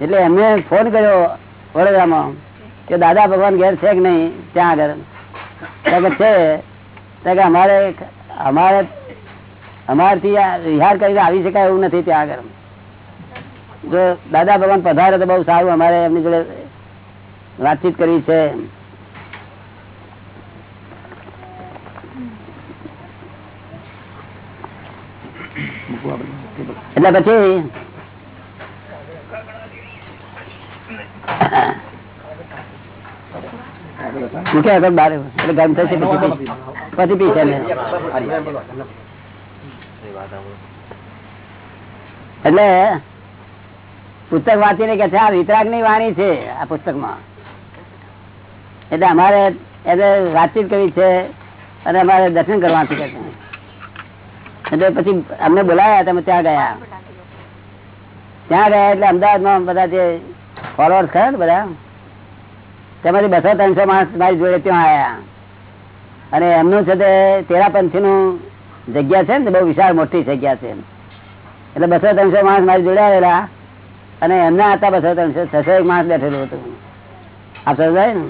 એટલે એમને ફોન કર્યો વડોદરામાં કે દાદા ભગવાન ઘેર છે કે નહીં? ત્યાં આગળ. કે છે. કે અમારે અમારે, અમારથી વિહાર કરીને આવી શકાય એવું નથી ત્યાં આગળ. જો દાદા ભગવાન પધારે તો બહુ સારું, અમારે એમની જોડે વાતચીત કરી છે. એટલે પછી એટલે પુસ્તક વાંચીને કે છે, આ વિતરાગની વાણી છે આ પુસ્તકમાં. એટલે અમારે એને વાતચીત કરી છે અને અમારે દર્શન કરવાથી કે છે. એટલે પછી અમને બોલાયા તમે ત્યાં ગયા. ત્યાં ગયા એટલે અમદાવાદમાં બધા જે ફોલોઅર્સ ખરા ને બધા, તેમાંથી બસો ત્રણસો માણસ મારી જોડે ત્યાં આવ્યા અને એમનું છે તે તેરાપંથી નું જગ્યા છે ને બહુ વિશાળ મોટી જગ્યા છે. એટલે બસો ત્રણસો માણસ મારી જોડે આવેલા અને એમના હતા બસો ત્રણસો, છસો એક માણસ બેઠેલું હતું. આ સમજાય ને?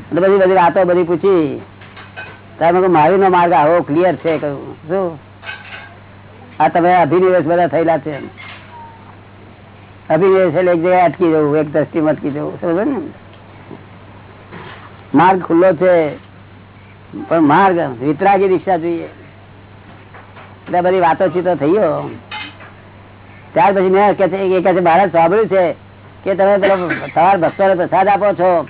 એટલે બધી બધી વાતો બધી પૂછી. ત્યારે મારી નો માર્ગ આવો ક્લિયર છે. કહ્યું, શું? આ તમે અભિનિવેશ બધા થયેલા છે. અભિનિવેશ એટલે એક જગ્યાએ અટકી જવું, એક દ્રષ્ટિમાં અટકી જવું. ને? માર્ગ ખુલ્લો છે, પણ માર્ગ, વિતરાગી દીક્ષા જોઈએ. એટલે બધી વાતો ચીતો થયો ત્યાર પછી મેં કે કહે છે ભારત સાંભળ્યું છે કે તમે પેલો સવાર ભક્તોને પ્રસાદ આપો છો.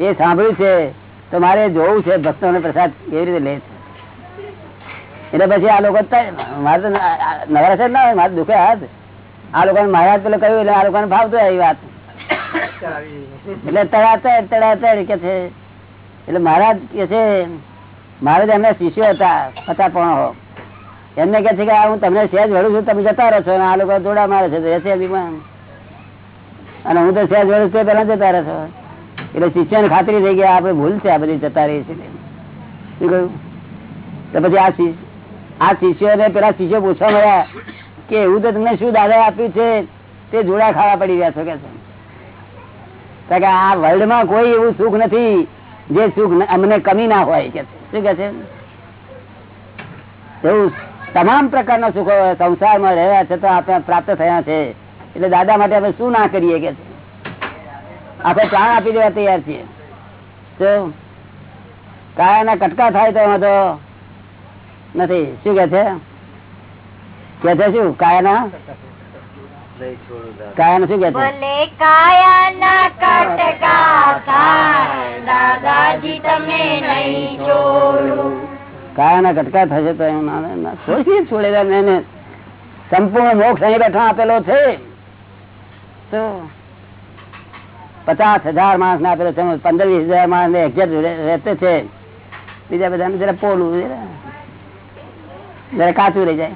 એ સાંભળ્યું છે. તો મારે જોવું છે ભક્તો પ્રસાદ કેવી રીતે લે છે. એટલે પછી આ લોકો મારે તો નવરા છે ના હોય, મારે દુખે હાથ. આ લોકોને મારા પેલો કહ્યું એટલે આ લોકોને ભાવતું એ વાત. એટલે તળાતડ તળાતડ કે છે. એટલે મહારાજ કે છે મહારાજ એમના શિષ્યો હતા પચાસ પણ એમને કે છે કે હું તમને સહેજ વળું છું તમે જતા રહો છો. અને આ લોકો દોડા મારે છે અને હું તો સહેજ વળું છું પેલા જતા રહો છો. એટલે શિષ્યોને ખાતરી થઈ ગયા આપણે ભૂલ છે, આ બધી જતા રહી છે. શું કહ્યું? તો પછી આ આ શિષ્યોને પેલા શિષ્યો પૂછવા મળ્યા કે એવું તો તમને શું દાદા આપ્યું છે? તે જોડા ખાવા પડી રહ્યા છો કે કે આ વર્લ્ડમાં કોઈ એવું સુખ નથી જે સુખ અમને કમી ના હોય કે શું કે છે? એવું તમામ પ્રકારના સુખો સંસારમાં રહ્યા છતાં આપણે પ્રાપ્ત થયા છે. એટલે દાદા માટે આપણે શું ના કરીએ કે છે? આપણે પ્રાણ આપી દેવા તૈયાર છીએ. તો કાયાના કટકા થાય તો વાંધો નથી. શું કે છે? કે છે શું? કાયાના? કાયાના શું કે છે? કાયાના કટકા થાય દાદાજી તમે નહીં છોડો. કાયાના કટકા થશે તો એમ છોડી છોડેલા એને સંપૂર્ણ મોક્ષ અહીં બેઠા આપેલો છે. તો પચાસ હજાર માણસ ને આપેલો છે પંદર વીસ હજાર માણસ ને રહેતે છે. બીજા બધા જરા પોલું, જરા કાચું રહી જાય.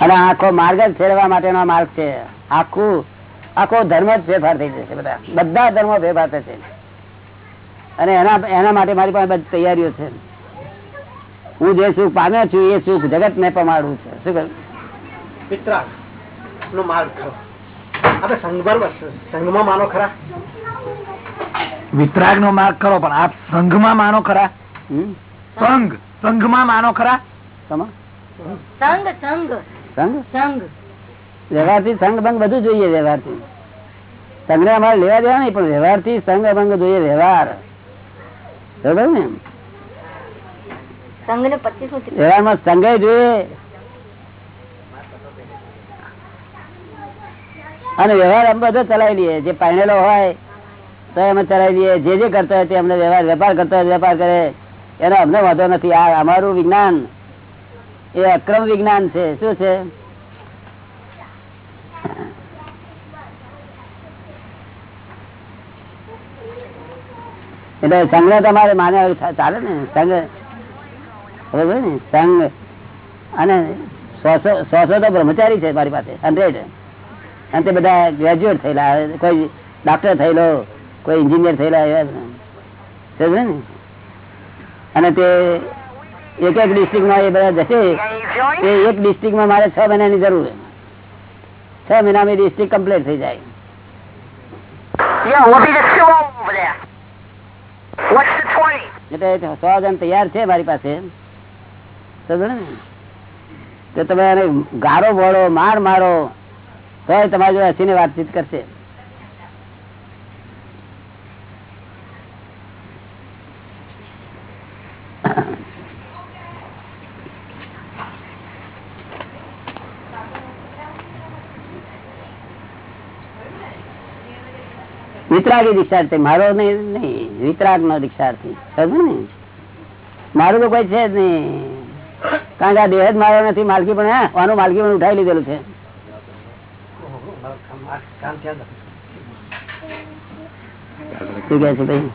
અને આખો માર્ગ જ ફેરવા માટેનો માર્ગ છે. આખું, આખો ધર્મ જ ફેરફાર થઈ જશે બધા. બધા ધર્મો ફેરફાર થશે. અને એના એના માટે મારી પાસે બધી તૈયારીઓ છે. હું જે સુખ પામ્યો છું, એ સુખ જગત ને પમાડવું છે. શું કહ્યું? વિતરાગ નો માર્ગ ખરો. આપણે સંઘમાં સંઘમાં માનો ખરા. વિતરાગ નો માર્ગ ખરો પણ આપ સંઘમાં માનો ખરા? સંઘ. સંઘમાં માનો ખરા? તમા? સંગ સંગ સંઘ? વ્યવહારથી સંઘ ભંગ બધું જોઈએ વ્યવહારથી. સંઘને અમારે લેવા દેવા નહીં પણ વ્યવહારથી સંઘ ભંગ જોઈએ વ્યવહાર. બરોબર ને? સંઘ ને પચીસ વ્યવહારમાં સંઘે જોઈએ. અને વ્યવહાર અમે બધો ચલાવી લઈએ જે પહેણેલો હોય તો અમે ચલાવી લઈએ જે જે કરતો હોય તે અમને વ્યવહાર વેપાર કરતો હોય વેપાર કરે એનો અમને વાંધો નથી આ અમારું વિજ્ઞાન એ અક્રમ વિજ્ઞાન છે શું છે એટલે સંઘ તમારે માને ચાલે ને સંઘ બરોબર ને સંઘ અને સો સોસો તો બ્રહ્મચારી છે મારી પાસે હંડ્રેડ અને તે બધા ગ્રેજ્યુએટ થયેલા કોઈ ડોક્ટર થયેલો કોઈ એન્જિનિયર થયેલા એવા. ને? અને તે એક એક ડિસ્ટ્રિક્ટમાં એ બધા જશે. એ એક ડિસ્ટ્રિક્ટમાં મારે છ મહિનાની જરૂર છ. મહિનામાં ડિસ્ટ્રિક્ટ કમ્પ્લીટ થઈ જાય. Yeah, what is the show over there? What's the 20? એટલે સો જણ તૈયાર છે મારી પાસે. ને? તો તમે એને ગારો ભોળો માર મારો. તો તમારી જોડે હસીને વાતચીત કરશે. વિતરાગી દીક્ષાર્થી, મારો નહીં વિતરાગ નો દીક્ષાર્થી. ને? મારું તો કોઈ છે જ નહીં. કારણ કે આ દેહ જ મારો નથી, માલકી પણ, હા, આનું માલકી પણ ઉઠાવી લીધેલું છે. કામ શું કહે છે ભાઈ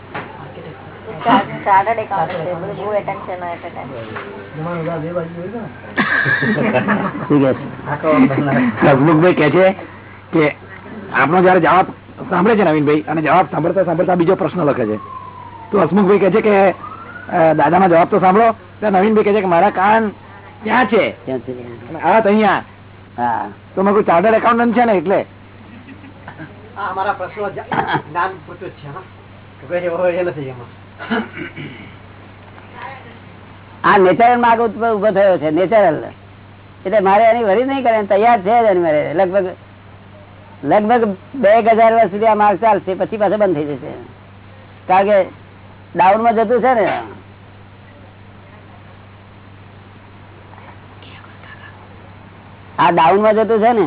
હસમુખભાઈ કે છે કે આપનો જયારે જવાબ સાંભળે છે નવીનભાઈ અને જવાબ સાંભળતા સાંભળતા બીજો પ્રશ્ન લખે છે. તો હસમુખભાઈ કે છે કે દાદા દાદાનો જવાબ તો સાંભળો. ત્યાં નવીનભાઈ કે છે કે મારા કાન ત્યાં છે? ક્યાં છે? આ અહીંયા. હા. તો મારું ચાર્ટર્ડ એકાઉન્ટન્ટ છે ને એટલે અમારા પ્રશ્નો જ્ઞાન પૂરતું છે આ નેચરલ માર્ગ ઊભો થયો છે, નેચરલ. એટલે મારે એની વરી નહીં કરે તૈયાર છે લગભગ લગભગ બે હજાર વર્ષ સુધી આ માર્ગ ચાલશે, પછી પાછો બંધ થઈ જશે. કારણ કે ડાઉનમાં જતું છે ને. આ ડાઉનમાં જતું છે ને.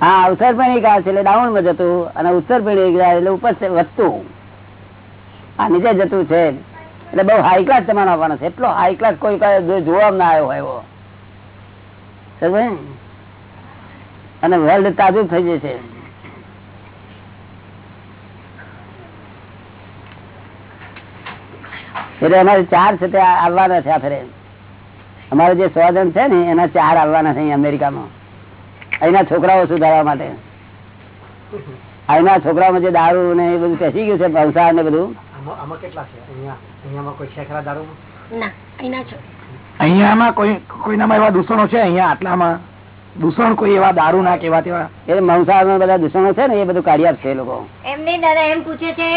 હા, અવસર પણ કાળ છે, એટલે ડાઉનમાં જતું અને ઉત્તર પણ એક આવે એટલે ઉપર વધતું. આ નીચે જતું છે. એટલે બહુ હાઈ ક્લાસ તમારો આવવાનો છે. એટલો હાઈ ક્લાસ કોઈ જોવા ના આવ્યો હોય એવો? અને વર્લ્ડ તાજું થઈ જશે એટલે અમારે ચાર છે તે આવવાના છે આ ફરે અમારે જે સો છે ને, એના ચાર આવવાના છે અમેરિકામાં. અહીંના છોકરાઓ સુધારવા માટે. અહીંના છોકરાઓમાં જે દારૂ ને એ બધું પેસી ગયું છે ભંસાર ને બધું. આમાં આમાં કેટલા છે? અહીંયા અહીંયામાં કોઈ છે ખરા દારૂમાં? ના અહીંના છો અહીંયામાં કોઈ કોઈનામાં એવા દૂષણો છે? અહીંયા આટલામાં દૂષણ કોઈ એવા દારૂ ના કેવા તેવા? એટલે મંસાહાર બધા દૂષણો છે ને એ બધું કાઢી આપશે લોકો. એમને દાદા એમ પૂછે છે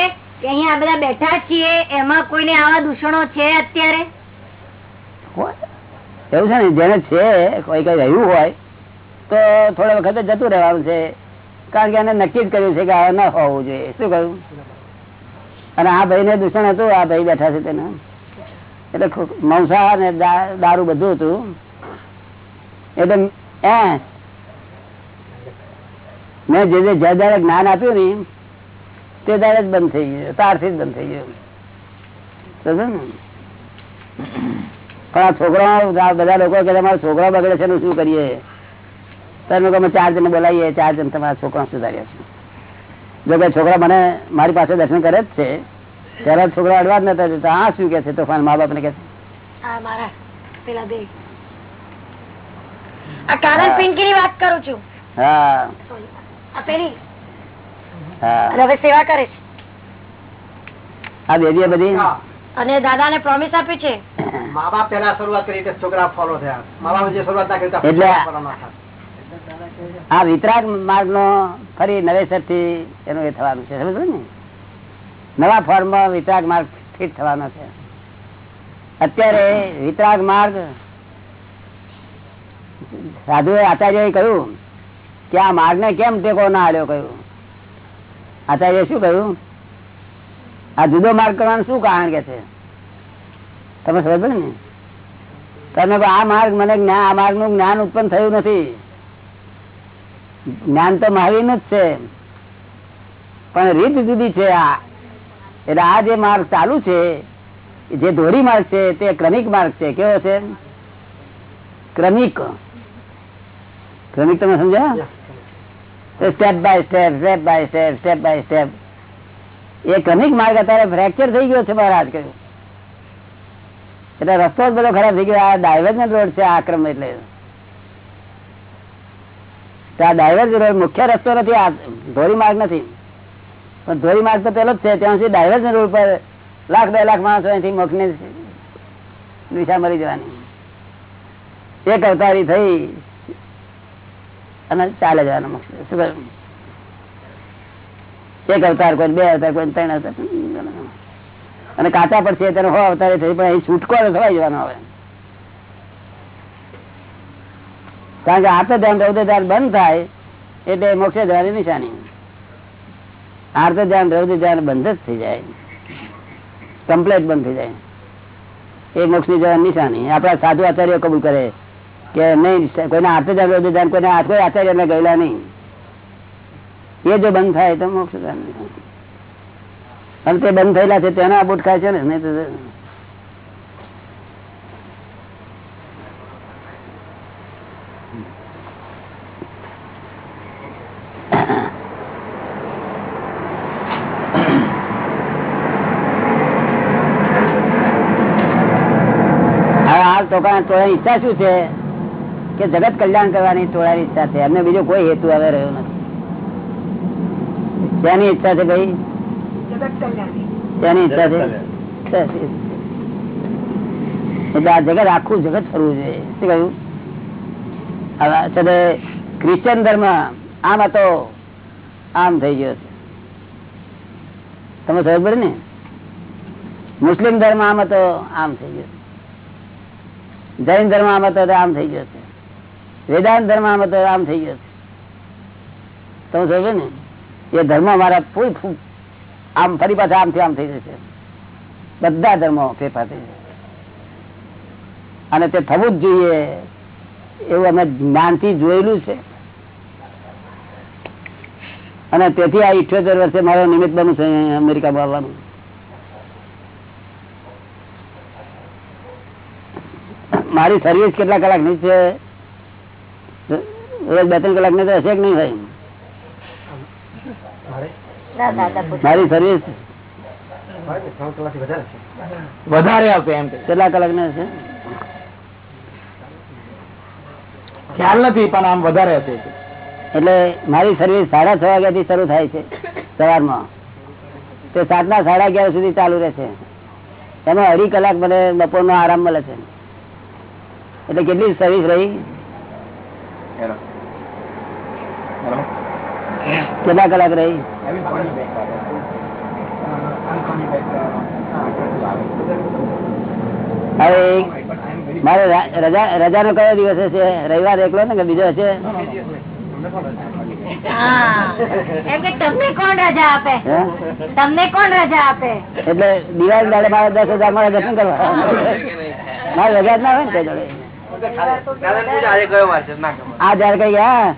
કે અહીંયા બધા બેઠા છીએ એમાં કોઈને આવા દૂષણો છે અત્યારે? એવું છે ને જેને છે કોઈ કઈ રહ્યું હોય તો થોડા વખતે જતું રહેવાનું છે. કારણ કે એને નક્કી જ કર્યું છે કે આ ન હોવું જોઈએ. શું કહ્યું? અને આ ભાઈ ને દૂષણ હતું, આ ભાઈ બેઠા છે તેને. એટલે મંસા ને દારૂ બધું હતું. એટલે એ મેં જે જે જે જ્ઞાન આપ્યું ને, તે દાડે જ બંધ થઈ ગયું તારથી જ બંધ થઈ ગયું. ને? પણ આ છોકરાઓ બધા લોકો કે તમારા છોકરા બગડે છે શું કરીએ? તો એમ અમે ચાર જણ બોલાવીએ ચાર જણ તમારા છોકરા સુધાર્યા છે જો કે છોકરા મને મારી પાસે દર્શન કરે જ છે. ત્યારે છોકરા અડવા જ નતા જતા. આ શું કે છે તોફાન? મા બાપ ને કે છે. આ મારા પેલા બે. આ કારણ પિંકી ની વાત કરું છું. હા. આ અને હવે સેવા કરે છે. આ બધી? અને દાદા ને પ્રોમિસ આપી છે. મા બાપ પેલા શરૂઆત કરી છોકરા ફોલો થયા. મા બાપ જે શરૂઆત ના કરી તો એટલે- છોકરા follow ના થાય. આ વિતરાગ માર્ગ નો ફરી નવેસરથી એનું એ થવાનું છે સમજ ને? નવા ફોર્મ વિતરાગ માર્ગ ફિટ થવાનો છે. અત્યારે વિતરાગ માર્ગ સાધુ આચાર્ય કહ્યું કે આ માર્ગ ને કેમ ટેકો ના આલ્યો કહ્યું? આચાર્ય શું કહ્યું? આ જુદો માર્ગ કરવાનું શું કારણ કે છે? તમે સમજો ને? તમે આ માર્ગ મને આ માર્ગનું જ્ઞાન ઉત્પન્ન થયું નથી. જ્ઞાન તો મહાવીર જ છે. પણ રીત જુદી છે આ. એટલે આ જે માર્ગ ચાલુ છે જે ધોરી માર્ગ છે તે ક્રમિક માર્ગ છે. કેવો છે? ક્રમિક. ક્રમિક તમે સમજ્યા? Step by step step by step step by step એ ક્રમિક માર્ગ અત્યારે ફ્રેક્ચર થઈ ગયો છે મહારાજ કહ્યું એટલે રસ્તો જ બધો ખરાબ થઈ ગયો. આ ડાયવર્જન રોડ છે આ આક્રમ એટલે. આ ડાયવર્જન મુખ્ય રસ્તો નથી, આ ધોરી માર્ગ નથી. પણ ધોરી માર્ગ તો પેલો જ છે. ત્યાં સુધી ડાયવર્જન રોડ પર લાખ, બે લાખ માણસો અહીંથી મોક્ષની દિશા મળી જવાની. એક અવતારી થઈ અને ચાલે જવાનું મોક્ષ શું એક અવતાર કોઈ, બે અવતાર કોઈ, ત્રણ અવતાર. અને કાચા પર છે ત્યારે હો અવતારે થઈ, પણ અહીં છૂટકો થવાઈ જવાનો હવે. કારણ કે આર્થ ધ્યાન રૌદ્ર ધ્યાન બંધ થાય, એટલે મોક્ષે જવાની નિશાની. આર્થ ધ્યાન રૌદ્ર ધ્યાન બંધ જ થઈ જાય. કમ્પ્લેટ બંધ થઈ જાય. એ મોક્ષની જવાની નિશાની. આપડા સાધુ આચાર્ય કબૂલ કરે કે નહીં, કોઈને આર્થ ધ્યાન રૌદ્ર ધ્યાન કોઈને કોઈ આચાર્ય ગયેલા નહીં. એ જો બંધ થાય તો મોક્ષ ધ્યાન. અને તે બંધ થયેલા છે, તેના બુટ ખાય છે ને? નહીં તો હવે હાલ ઈચ્છા શું છે? કે જગત કલ્યાણ કરવાની તોડાની ઈચ્છા છે. એમને બીજો કોઈ હેતુ હવે રહ્યો નથી. ત્યાંની ઈચ્છા છે ભાઈ? ત્યાંની ઈચ્છા છે? એટલે આ જગત આખું જગત ફરવું જોઈએ. શું કહ્યું? હવે ધર્મ આમ હતો આમ થઈ ગયો છે. તમે સમજ પડે ને? મુસ્લિમ ધર્મ આમ હતો આમ થઈ ગયો છે. જૈન ધર્મ આમ તો આમ થઈ ગયો છે. વેદાંત ધર્મ આમ હતો આમ થઈ ગયો છે. તમે જોયું ને? એ ધર્મ મારા ફૂલ આમ ફરી પાછા આમથી આમ થઈ જશે બધા ધર્મો ફેરફાર થઈ જશે અને તે થવું જ જોઈએ એવું અમે જ્ઞાનથી જોયેલું છે. અને તેથી આ ઇઠ્યોતેર વર્ષે મારો નિમિત્ત બનવું છે અમેરિકામાં આવવાનું મારી સર્વિસ કેટલા કલાકની છે? રોજ બે ત્રણ કલાકની તો હશે કે નહીં ભાઈ? મારે? ના સર્વિસ વધારે આપે એમ કેટલા કલાક ને હશે? ખ્યાલ નથી પણ આમ વધારે હશે. એટલે મારી સર્વિસ સાડા છ વાગ્યા થી શરૂ થાય છે સવારમાં. તે સાતના સાડા અગિયાર સુધી ચાલુ રહેશે. એમાં અઢી કલાક મને બપોરનો આરામ મળે છે. એટલે કેટલી સર્વિસ રહી? કેટલા કલાક રહી? હવે મારે રજા રજાનો કયો દિવસ છે રવિવાર એકલો ને કે બીજો હશે? હા. એમ કે તમને કોણ રજા આપે? હે? તમને કોણ રજા આપે? એટલે દિવાળી દાડે મારે દસ હજાર મારે દર્શન કરવા. મારે રજા જ ના હોય ને તે દાડે. આ જયારે કઈ ગયા?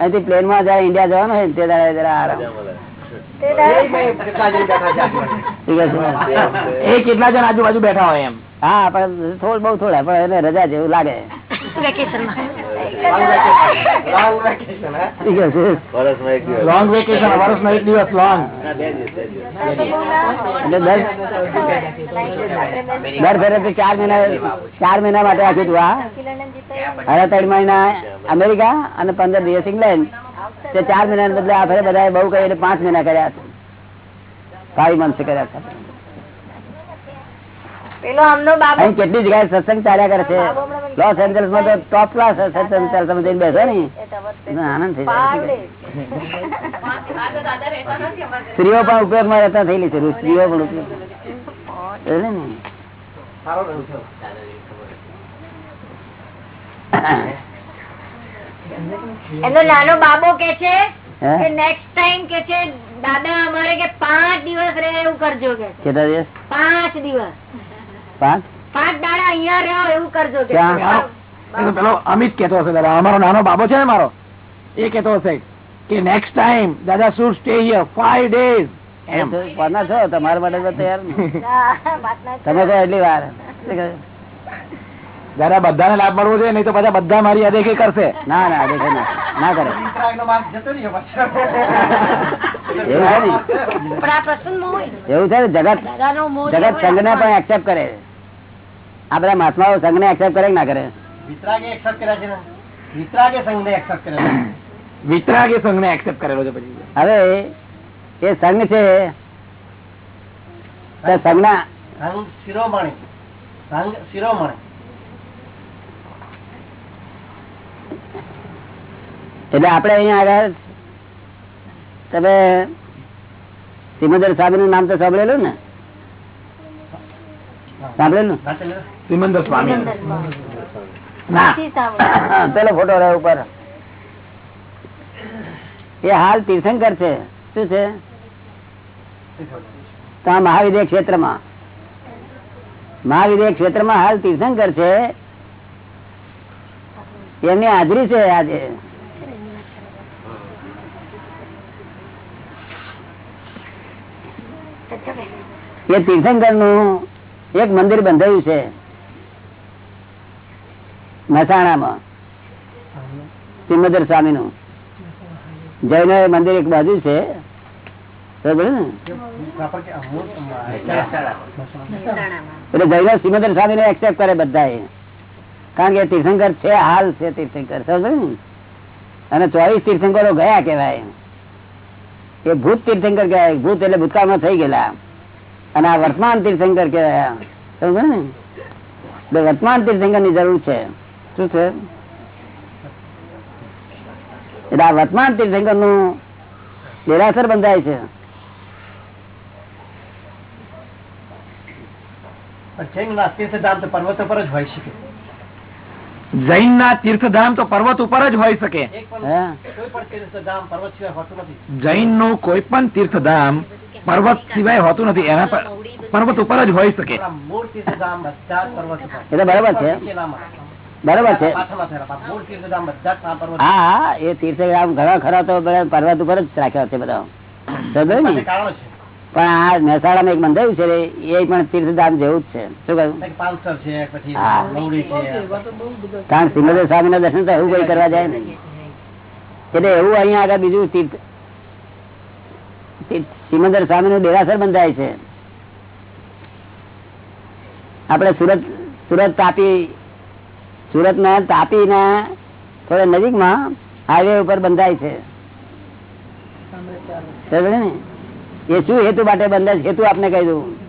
અહીંથી પ્લેનમાં જયારે ઇન્ડિયા જવાનું હોય ને તે દાડે જરા આરામ. કેટલા જણ આજુબાજુ? ઠીક છે એ કેટલા જણ આજુબાજુ બેઠા હોય એમ? હા પણ થોડ બહુ થોડા પણ એને રજા જેવું લાગે. વેકેશનમાં. વર્ષમાં લોંગ વેકેશન વર્ષનો એક દિવસ લોંગ દર દર ફેરે ચાર મહિના ચાર મહિના માટે આખી તું હા ત્રણ મહિના અમેરિકા અને પંદર દિવસ ઇંગ્લેન્ડ તે ચાર મહિના બદલે આ ફરે બધા બહુ કહી એટલે પાંચ મહિના કર્યા ફાઈવ મંથ કર્યા છે પેલો આમનો બાબો અહીં કેટલી જગ્યાએ સત્સંગ ચાલ્યા કરે છે? લોસ એન્જલ્સમાં તો ટોપ ક્લાસ સત્સંગ ચાલ તમે જઈને બેસો ને આનંદ થઈ જાય. સ્ત્રીઓ પણ ઉપયોગમાં રહેતા થયેલી છે સ્ત્રીઓ પણ ઉપયોગ એટલે ને. એમનો નાનો બાબો કે છે કે નેક્સ્ટ ટાઈમ કે છે દાદા અમારે કે પાંચ દિવસ રહે એવું કરજો કે પાંચ દિવસ. પાંચ? પાંચ દાડા અહીંયા રહો એવું કરજો કે છે. ક્યાં? એ તો પેલો અમિત કેતો હશે દાદા અમારો નાનો બાબો છે ને મારો એ કેતો હશે કે નેક્સ્ટ ટાઈમ દાદા શું સ્ટે હિયર ફાઈવ ડેઝ એમ. કોના છો? તમારા માટે તો તૈયાર [laughs] તમે કહો એટલી વાર. દાદા બધાને લાભ મળવો જોઈએ નહીં તો પછી બધા મારી અદેખી કરશે. ના ના અદેખી ના. ના કરે. [laughs] [laughs] એવું છે ને? છે જગત જગત હોય સંઘ ને ને પણ એક્સેપ્ટ કરે. આ બધા મહાત્માઓ સંઘ ને એક્સેપ્ટ કરે ના કરે? વિતરાગે એક્સેપ્ટ કર્યા છે ને? વિતરાગે સંઘને accept કર્યા છે. વિતરાગ એ સંઘને એક્સેપ્ટ કરેલો છે પછી. હવે એ સંઘ છે તે સંઘના સંઘ શિરોમણી. સંઘ શિરોમણી. એટલે આપણે અહીંયા આગળ તમે સિમંદર સાહેબનું નામ તો સાંભળેલું ને? સિમંદર સ્વામી. પેલો ફોટો રહ્યો ઉપર. એ હાલ તીર્થંકર છે. શું છે? મહાવિદ્ય ક્ષેત્રમાં. મહાવિદ્ય ક્ષેત્રમાં હાલ તીર્થંકર છે. એમની હાજરી છે આજે. એ તીર્થંકરનું એક મંદિર બંધાયું છે. મહેસાણામાં. સિમંદર સ્વામી નું જૈન મંદિર એક બાજુ છે. એક્સેપ્ટ કરે બધા કારણ કે તીર્થંકર છે, હાલ છે તીર્થંકર. અને ચોવીસ તીર્થંકરો ગયા કેવાય એ ભૂત તીર્થંકર ગયા ભૂત એટલે ભૂતકાળમાં થઈ ગયેલા. અને આ વર્તમાન તીર્થંકર કહેવાય ને? વર્તમાન તીર્થંકરની જરૂર છે. શું છે? એટલે આ વર્તમાન તીર્થંકરનું દેરાસર બંધાય છે. જૈનના તીર્થધામ પર્વતો પર જ હોય શકે જૈન ના તીર્થધામ તો પર્વત ઉપર જ હોય શકે. એક પણ હે? કોઈ પણ તીર્થધામ પર્વત સિવાય હોતું નથી. જૈનનું કોઈ પણ તીર્થધામ પર્વત સિવાય હોતું નથી. એના પર પર્વત ઉપર જ હોય શકે. આપણા મૂળ તીર્થધામ બધા જ પર્વત ઉપર. એ તો બરાબર છે. બરાબર છે. હા હા એ તીર્થધામ ઘણા ખરા તો બધા પર્વત ઉપર જ રાખ્યા છે બધા. સમજાયું ને? પણ આ મહેસાણામાં એક મંદિર છે એ પણ તીર્થધામ જેવું જ છે. શું કહ્યું? કારણ સિંહદેવ સ્વામી ના દર્શન તો એવું કઈ કરવા જાય ને એટલે એવું અહીંયા આગળ બીજું તીર્થ સિમંદર સ્વામી નું દેરાસર બંધાય છે. આપણે સુરત સુરત તાપી સુરત ના તાપી ના થોડા નજીકમાં હાઈવે ઉપર બંધાય છે. ને? એ શું હેતુ માટે બંધ હેતુ આપને કહી દઉં.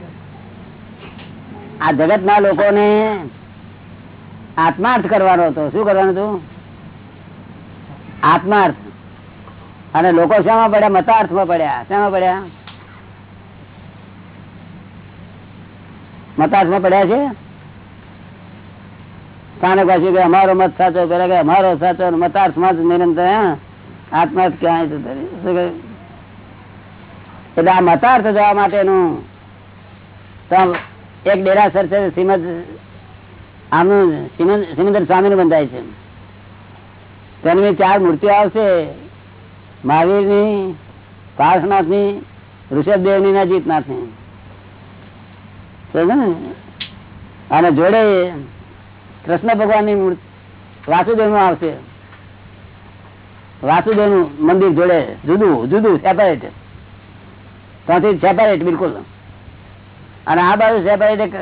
આ જગત ના લોકોને આત્માર્થ કરવાનો હતો. શું કરવાનું હતું? આત્માર્થ. અને લોકો શામાં પડ્યા? મતાર્થમાં પડ્યા. શામાં પડ્યા? મતાર્થમાં પડ્યા છે? કાને પાછું કે અમારો મત સાચો, પેલા કે અમારો સાચો મતાર્થમાં જ નિરંતર આત્માર્થ ક્યાંય શું કહ્યું? આ મતાર્થ જવા માટેનું. એક ડેરાસર છે, શ્રીમદ આમનું શ્રીમદ- શ્રીમંદર સ્વામી નું બંધાય છે. તેની ચાર મૂર્તિઓ આવશે. મહાવીરની પાર્શનાથની ઋષભદેવની જીતનાથની? અને જોડે કૃષ્ણ ભગવાનની મૂર્તિ વાસુદેવનું આવશે. વાસુદેવનું મંદિર જોડે જુદું જુદું સેપરેટ ત્યાંથી સેપરેટ બિલકુલ. અને આ બાજુ સેપરેટ